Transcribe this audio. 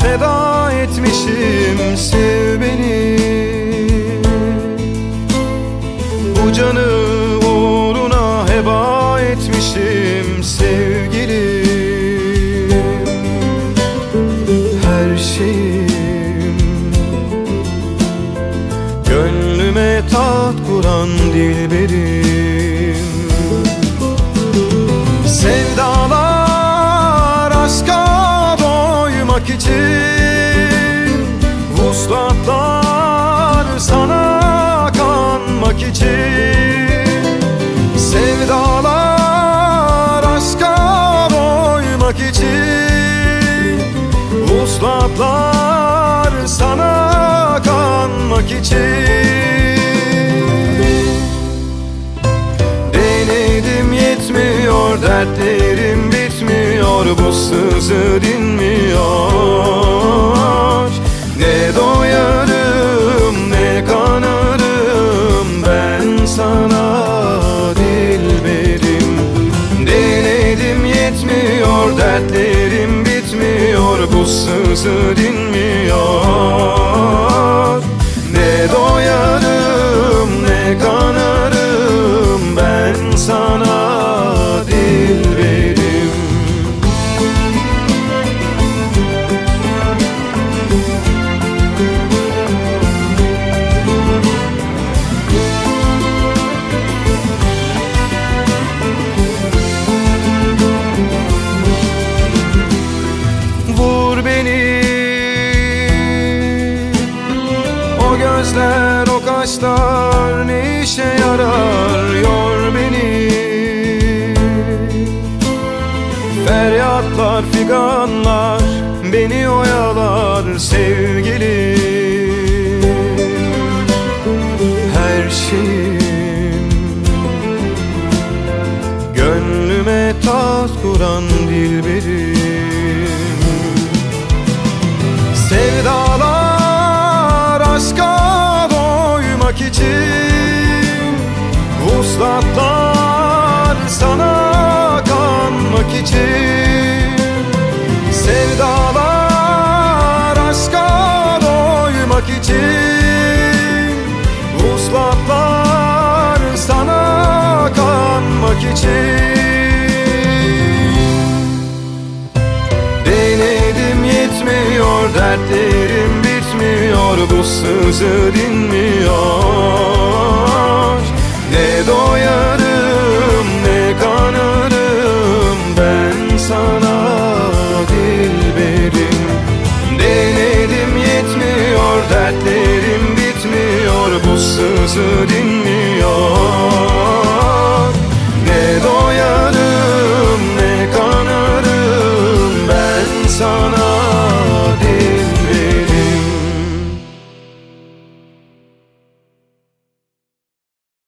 feda etmişim. Sev beni. Bu canı uğruna heba etmişim. Sevgilim Her şeyim. Gönlüme tat kuran dilberim doymak için Vuslatlar sana kanmak için Sevdalar aşka doymak için Vuslatlar sana kanmak için. Denedim yetmiyor dertlerim bitmiyor Bu sızı dinmiyor. Ne doyarım ne kanarım ben sana dilberim Denedim yetmiyor dertlerim bitmiyor Bu sızı dinmiyor gözler o kaşlar ne işe yarar? Yor beni. Feryatlar figanlar beni oyalar sevgilim Her şeyim Gönlüme tat kuran dilberim için Vuslatlar sana kanmak için Sevdalar aşka doymak için Vuslatlar sana kanmak için Denedim yetmiyor bitmiyor bu sözü dinmiyor Ne doyarım ne kanarım ben sana dilberim Denedim yetmiyor dertlerim bitmiyor bu sözü dinmiyor